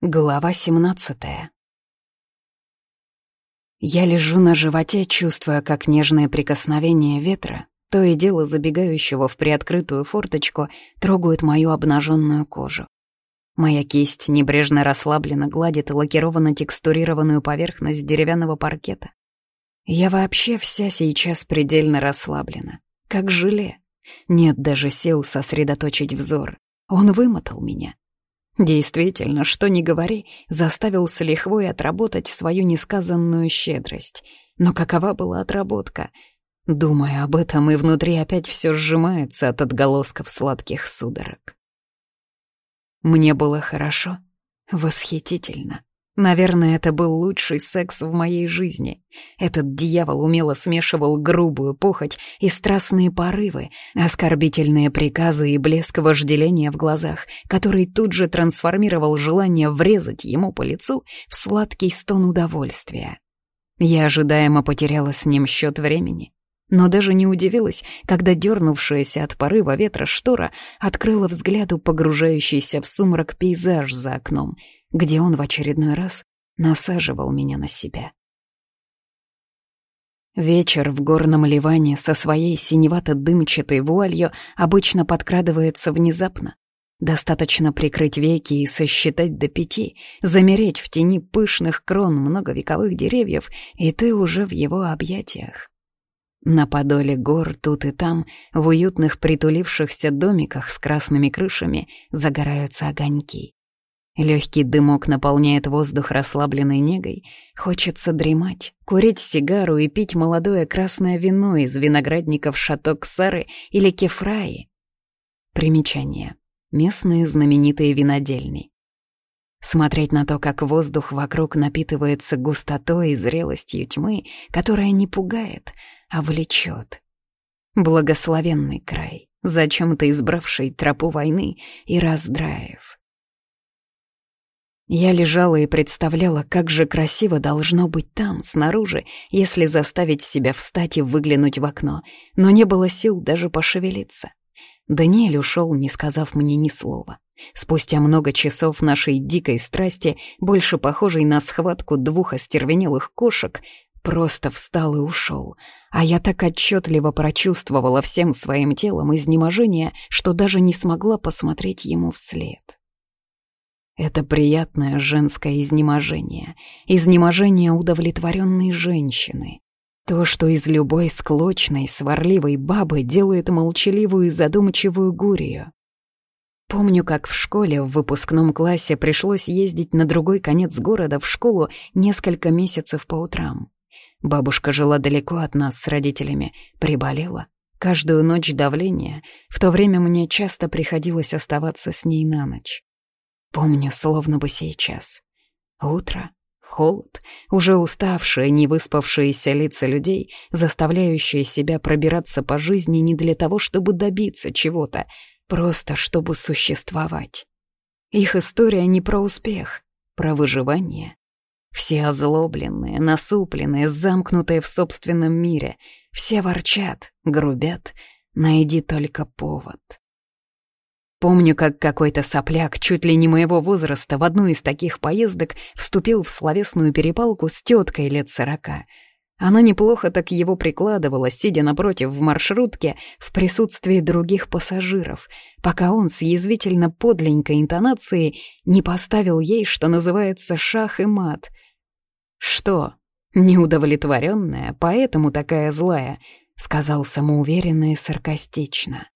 Глава 17 Я лежу на животе, чувствуя, как нежное прикосновение ветра, то и дело забегающего в приоткрытую форточку, трогают мою обнаженную кожу. Моя кисть небрежно расслабленно гладит лакированно-текстурированную поверхность деревянного паркета. Я вообще вся сейчас предельно расслаблена, как желе. Нет даже сил сосредоточить взор. Он вымотал меня. Действительно, что ни говори, заставил с лихвой отработать свою несказанную щедрость. Но какова была отработка? Думая об этом, и внутри опять все сжимается от отголосков сладких судорог. Мне было хорошо, восхитительно. Наверное, это был лучший секс в моей жизни. Этот дьявол умело смешивал грубую похоть и страстные порывы, оскорбительные приказы и блеск вожделения в глазах, который тут же трансформировал желание врезать ему по лицу в сладкий стон удовольствия. Я ожидаемо потеряла с ним счет времени, но даже не удивилась, когда дернувшаяся от порыва ветра штора открыла взгляду погружающийся в сумрак пейзаж за окном — где он в очередной раз насаживал меня на себя. Вечер в горном Ливане со своей синевато-дымчатой вуалью обычно подкрадывается внезапно. Достаточно прикрыть веки и сосчитать до пяти, замереть в тени пышных крон многовековых деревьев, и ты уже в его объятиях. На подоле гор тут и там, в уютных притулившихся домиках с красными крышами, загораются огоньки. Легкий дымок наполняет воздух расслабленной негой. Хочется дремать, курить сигару и пить молодое красное вино из виноградников Шаток Сары или Кефраи. Примечание. Местные знаменитые винодельни. Смотреть на то, как воздух вокруг напитывается густотой и зрелостью тьмы, которая не пугает, а влечет. Благословенный край, зачем-то избравший тропу войны и раздраев. Я лежала и представляла, как же красиво должно быть там, снаружи, если заставить себя встать и выглянуть в окно, но не было сил даже пошевелиться. Даниэль ушел, не сказав мне ни слова. Спустя много часов нашей дикой страсти, больше похожей на схватку двух остервенелых кошек, просто встал и ушел. А я так отчетливо прочувствовала всем своим телом изнеможение, что даже не смогла посмотреть ему вслед. Это приятное женское изнеможение, изнеможение удовлетворенной женщины. То, что из любой склочной, сварливой бабы делает молчаливую и задумчивую гурию. Помню, как в школе в выпускном классе пришлось ездить на другой конец города в школу несколько месяцев по утрам. Бабушка жила далеко от нас с родителями, приболела. Каждую ночь давление, в то время мне часто приходилось оставаться с ней на ночь. Помню, словно бы сейчас. Утро, холод, уже уставшие, невыспавшиеся лица людей, заставляющие себя пробираться по жизни не для того, чтобы добиться чего-то, просто чтобы существовать. Их история не про успех, про выживание. Все озлобленные, насупленные, замкнутые в собственном мире. Все ворчат, грубят. Найди только повод. Помню, как какой-то сопляк, чуть ли не моего возраста, в одну из таких поездок вступил в словесную перепалку с теткой лет сорока. Она неплохо так его прикладывала, сидя напротив в маршрутке в присутствии других пассажиров, пока он с язвительно подленькой интонацией не поставил ей, что называется, шах и мат. «Что, неудовлетворенная, поэтому такая злая?» — сказал самоуверенно и саркастично.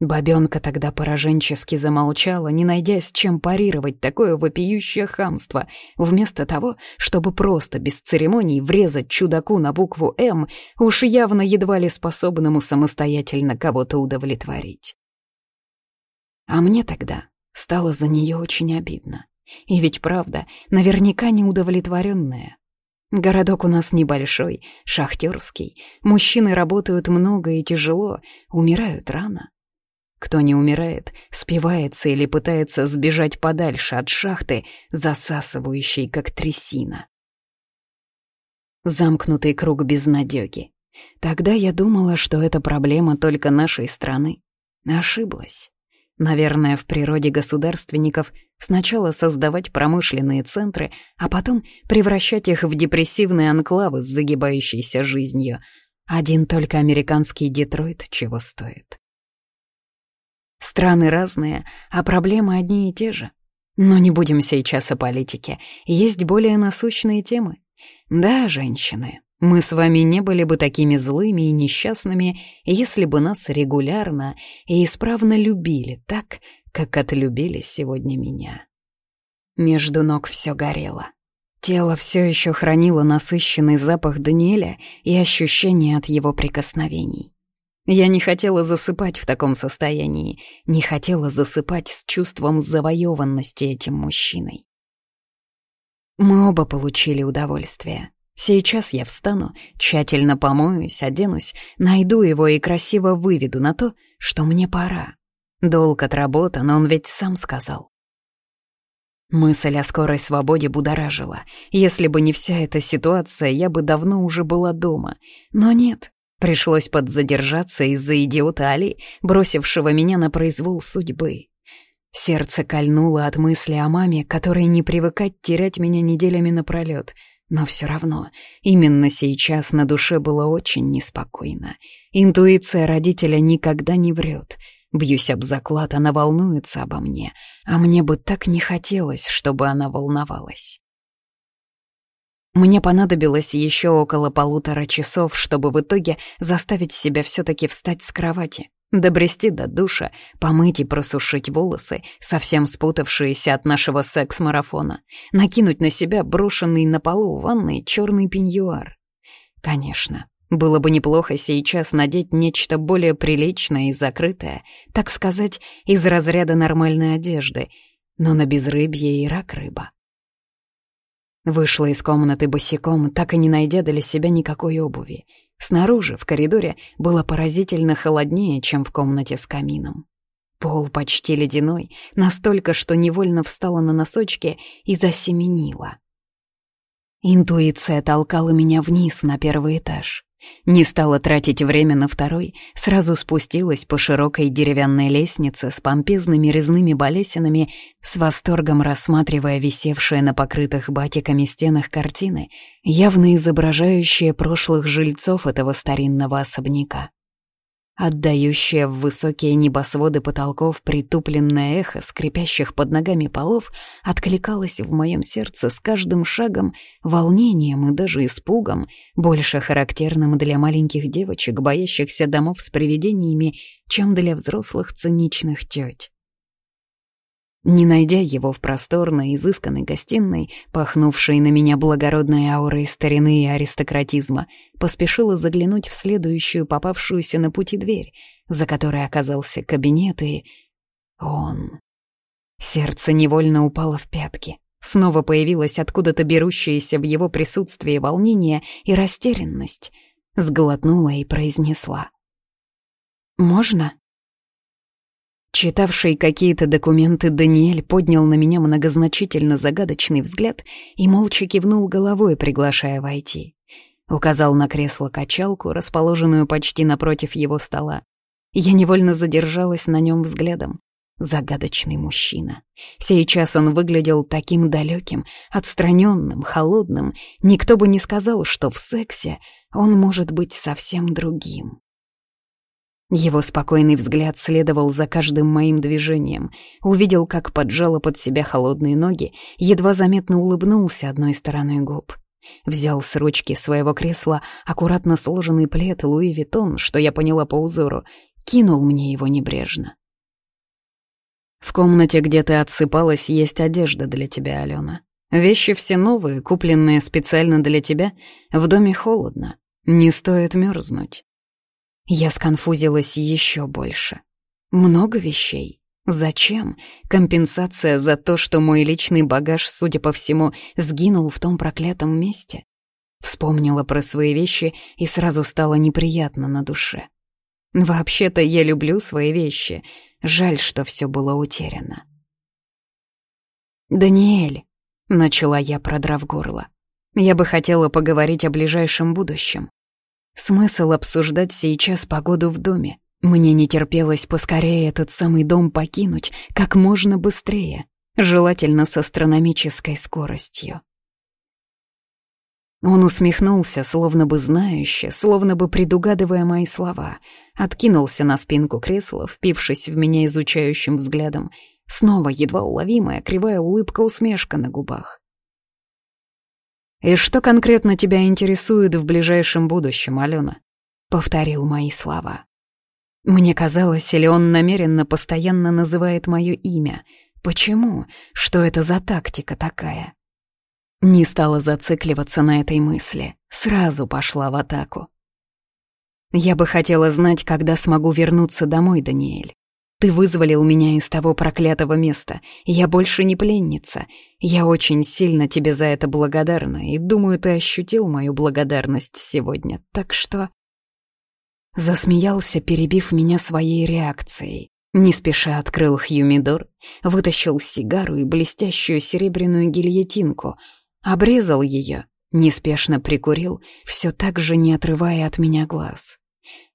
Бабёнка тогда пораженчески замолчала, не найдя с чем парировать такое вопиющее хамство. Вместо того, чтобы просто без церемоний врезать чудаку на букву «М», уж явно едва ли способному самостоятельно кого-то удовлетворить. А мне тогда стало за неё очень обидно. И ведь правда, наверняка неудовлетворенная. Городок у нас небольшой, шахтерский. Мужчины работают много и тяжело, умирают рано. Кто не умирает, спивается или пытается сбежать подальше от шахты, засасывающей, как трясина. Замкнутый круг безнадёги. Тогда я думала, что это проблема только нашей страны. Ошиблась. Наверное, в природе государственников сначала создавать промышленные центры, а потом превращать их в депрессивные анклавы с загибающейся жизнью. Один только американский Детройт чего стоит. Страны разные, а проблемы одни и те же. Но не будем сейчас о политике. Есть более насущные темы. Да, женщины, мы с вами не были бы такими злыми и несчастными, если бы нас регулярно и исправно любили так, как отлюбили сегодня меня. Между ног все горело. Тело все еще хранило насыщенный запах Даниэля и ощущение от его прикосновений. Я не хотела засыпать в таком состоянии, не хотела засыпать с чувством завоеванности этим мужчиной. Мы оба получили удовольствие. Сейчас я встану, тщательно помоюсь, оденусь, найду его и красиво выведу на то, что мне пора. Долг отработан, он ведь сам сказал. Мысль о скорой свободе будоражила. Если бы не вся эта ситуация, я бы давно уже была дома. Но нет, пришлось подзадержаться из-за идиота Али, бросившего меня на произвол судьбы. Сердце кольнуло от мысли о маме, которой не привыкать терять меня неделями напролёт — но все равно, именно сейчас на душе было очень неспокойно. Интуиция родителя никогда не врет. Бьюсь об заклад, она волнуется обо мне, а мне бы так не хотелось, чтобы она волновалась. Мне понадобилось еще около полутора часов, чтобы в итоге заставить себя все-таки встать с кровати. Добрести до душа, помыть и просушить волосы, совсем спутавшиеся от нашего секс-марафона, накинуть на себя брошенный на полу ванной черный пеньюар. Конечно, было бы неплохо сейчас надеть нечто более приличное и закрытое, так сказать, из разряда нормальной одежды, но на безрыбье и рак рыба. Вышла из комнаты босиком, так и не найдя для себя никакой обуви. Снаружи, в коридоре, было поразительно холоднее, чем в комнате с камином. Пол почти ледяной, настолько, что невольно встала на носочки и засеменила. Интуиция толкала меня вниз на первый этаж. Не стала тратить время на второй, сразу спустилась по широкой деревянной лестнице с помпезными резными балесинами, с восторгом рассматривая висевшие на покрытых батиками стенах картины, явно изображающие прошлых жильцов этого старинного особняка отдающее в высокие небосводы потолков притупленное эхо скрипящих под ногами полов, откликалось в моем сердце с каждым шагом, волнением и даже испугом, больше характерным для маленьких девочек, боящихся домов с привидениями, чем для взрослых циничных теть. Не найдя его в просторной, изысканной гостиной, пахнувшей на меня благородной аурой старины и аристократизма, поспешила заглянуть в следующую попавшуюся на пути дверь, за которой оказался кабинет и... он. Сердце невольно упало в пятки. Снова появилась откуда-то берущаяся в его присутствии волнение и растерянность. Сглотнула и произнесла. «Можно?» Читавший какие-то документы Даниэль поднял на меня многозначительно загадочный взгляд и молча кивнул головой, приглашая войти. Указал на кресло-качалку, расположенную почти напротив его стола. Я невольно задержалась на нем взглядом. Загадочный мужчина. Сейчас он выглядел таким далеким, отстраненным, холодным. Никто бы не сказал, что в сексе он может быть совсем другим. Его спокойный взгляд следовал за каждым моим движением, увидел, как поджала под себя холодные ноги, едва заметно улыбнулся одной стороной губ. Взял с ручки своего кресла аккуратно сложенный плед Луи Виттон, что я поняла по узору, кинул мне его небрежно. «В комнате, где ты отсыпалась, есть одежда для тебя, Алена. Вещи все новые, купленные специально для тебя. В доме холодно, не стоит мерзнуть». Я сконфузилась еще больше. Много вещей. Зачем? Компенсация за то, что мой личный багаж, судя по всему, сгинул в том проклятом месте? Вспомнила про свои вещи и сразу стало неприятно на душе. Вообще-то я люблю свои вещи. Жаль, что все было утеряно. «Даниэль», — начала я, продрав горло, — «я бы хотела поговорить о ближайшем будущем. Смысл обсуждать сейчас погоду в доме. Мне не терпелось поскорее этот самый дом покинуть, как можно быстрее, желательно с астрономической скоростью. Он усмехнулся, словно бы знающе, словно бы предугадывая мои слова, откинулся на спинку кресла, впившись в меня изучающим взглядом. Снова едва уловимая кривая улыбка-усмешка на губах. «И что конкретно тебя интересует в ближайшем будущем, Алена?» — повторил мои слова. Мне казалось, или он намеренно постоянно называет мое имя. Почему? Что это за тактика такая? Не стала зацикливаться на этой мысли. Сразу пошла в атаку. Я бы хотела знать, когда смогу вернуться домой, Даниэль. Ты вызволил меня из того проклятого места. Я больше не пленница. Я очень сильно тебе за это благодарна, и думаю, ты ощутил мою благодарность сегодня. Так что... Засмеялся, перебив меня своей реакцией. Не спеша открыл Хьюмидор, вытащил сигару и блестящую серебряную гильотинку, обрезал ее, неспешно прикурил, все так же не отрывая от меня глаз.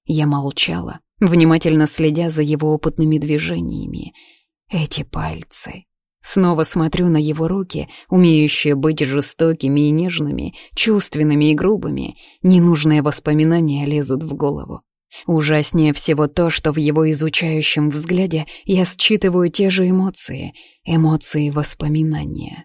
Я молчала, внимательно следя за его опытными движениями. Эти пальцы. Снова смотрю на его руки, умеющие быть жестокими и нежными, чувственными и грубыми. Ненужные воспоминания лезут в голову. Ужаснее всего то, что в его изучающем взгляде я считываю те же эмоции, эмоции воспоминания.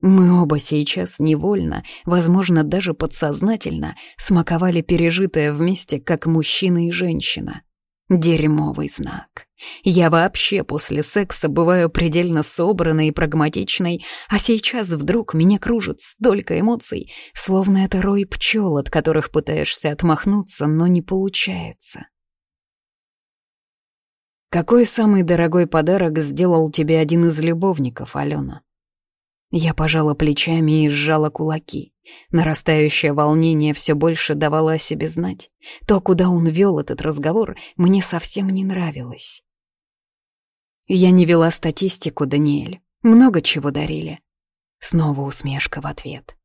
Мы оба сейчас невольно, возможно, даже подсознательно, смаковали пережитое вместе, как мужчина и женщина. Дерьмовый знак. Я вообще после секса бываю предельно собранной и прагматичной, а сейчас вдруг меня кружит столько эмоций, словно это рой пчел, от которых пытаешься отмахнуться, но не получается. Какой самый дорогой подарок сделал тебе один из любовников, Алена? Я пожала плечами и сжала кулаки. Нарастающее волнение все больше давало о себе знать. То, куда он вел этот разговор, мне совсем не нравилось. Я не вела статистику, Даниэль. Много чего дарили. Снова усмешка в ответ.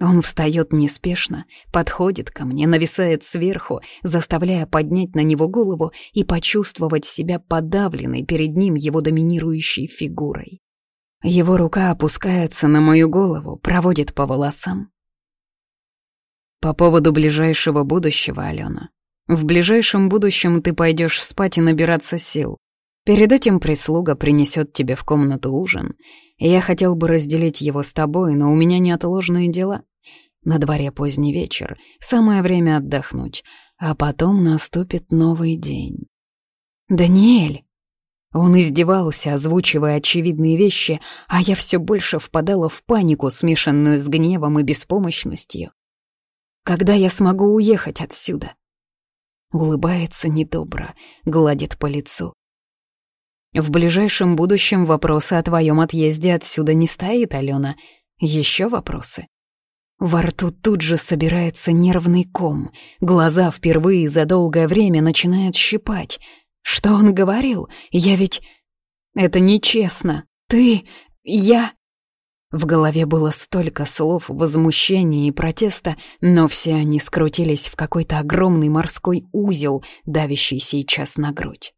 Он встает неспешно, подходит ко мне, нависает сверху, заставляя поднять на него голову и почувствовать себя подавленной перед ним его доминирующей фигурой. Его рука опускается на мою голову, проводит по волосам. По поводу ближайшего будущего, Алена. В ближайшем будущем ты пойдешь спать и набираться сил. Перед этим прислуга принесет тебе в комнату ужин. Я хотел бы разделить его с тобой, но у меня неотложные дела. На дворе поздний вечер, самое время отдохнуть, а потом наступит новый день. «Даниэль!» Он издевался, озвучивая очевидные вещи, а я все больше впадала в панику, смешанную с гневом и беспомощностью. Когда я смогу уехать отсюда? Улыбается недобро, гладит по лицу. В ближайшем будущем вопроса о твоем отъезде отсюда не стоит, Алена. Еще вопросы? Во рту тут же собирается нервный ком, глаза впервые за долгое время начинают щипать — что он говорил? Я ведь... Это нечестно. Ты... Я... В голове было столько слов возмущения и протеста, но все они скрутились в какой-то огромный морской узел, давящий сейчас на грудь.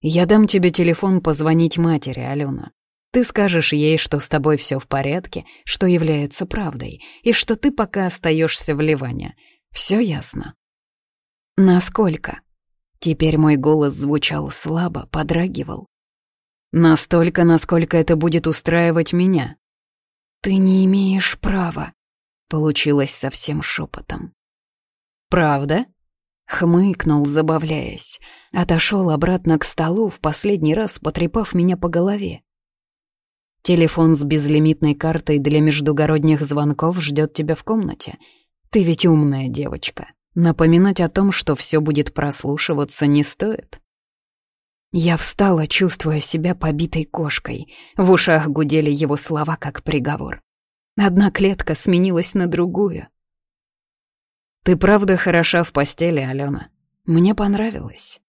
«Я дам тебе телефон позвонить матери, Алена. Ты скажешь ей, что с тобой все в порядке, что является правдой, и что ты пока остаешься в Ливане. Все ясно?» «Насколько?» Теперь мой голос звучал слабо, подрагивал. Настолько, насколько это будет устраивать меня. «Ты не имеешь права», — получилось совсем шепотом. «Правда?» — хмыкнул, забавляясь. Отошел обратно к столу, в последний раз потрепав меня по голове. «Телефон с безлимитной картой для междугородних звонков ждет тебя в комнате. Ты ведь умная девочка. Напоминать о том, что все будет прослушиваться, не стоит. Я встала, чувствуя себя побитой кошкой. В ушах гудели его слова, как приговор. Одна клетка сменилась на другую. «Ты правда хороша в постели, Алена. Мне понравилось».